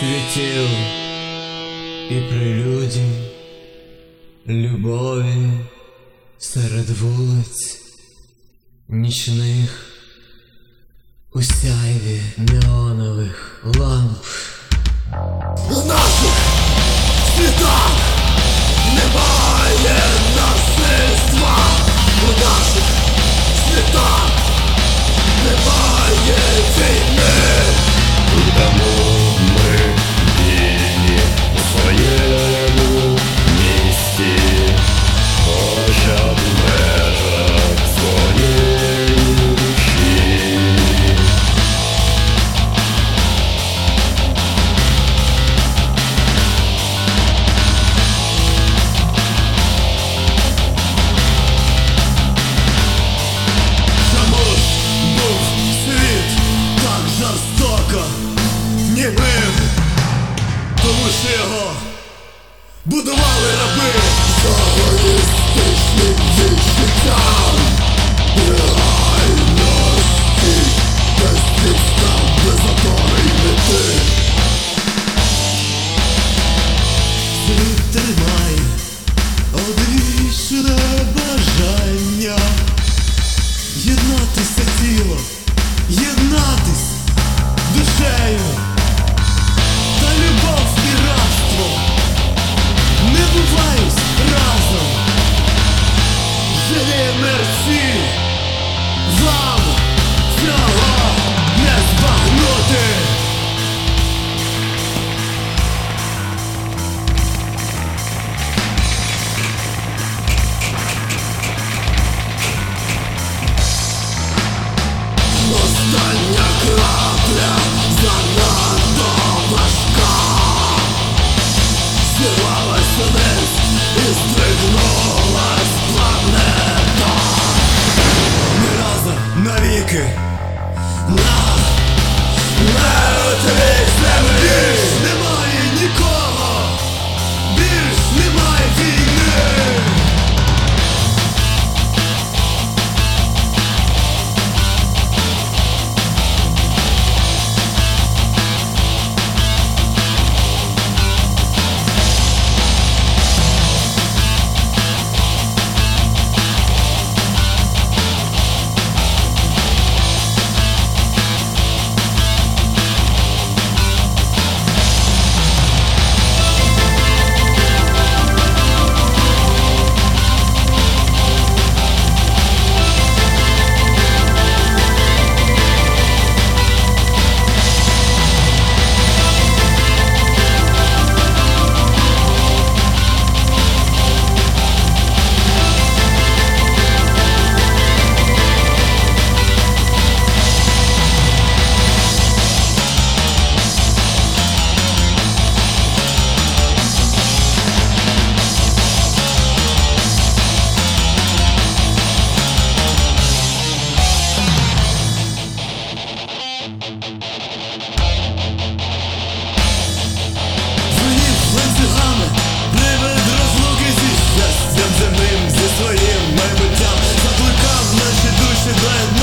світів і прелюдій, любові серед вулиць нічних у сяйві неонових ламп. У наших світах будували раби. Загоїстичним відчуттям Реальності без підстав, без опори мети Світ тримає одвічне бажання. Єднатися тіло, єднатись душею Every play Okay. should let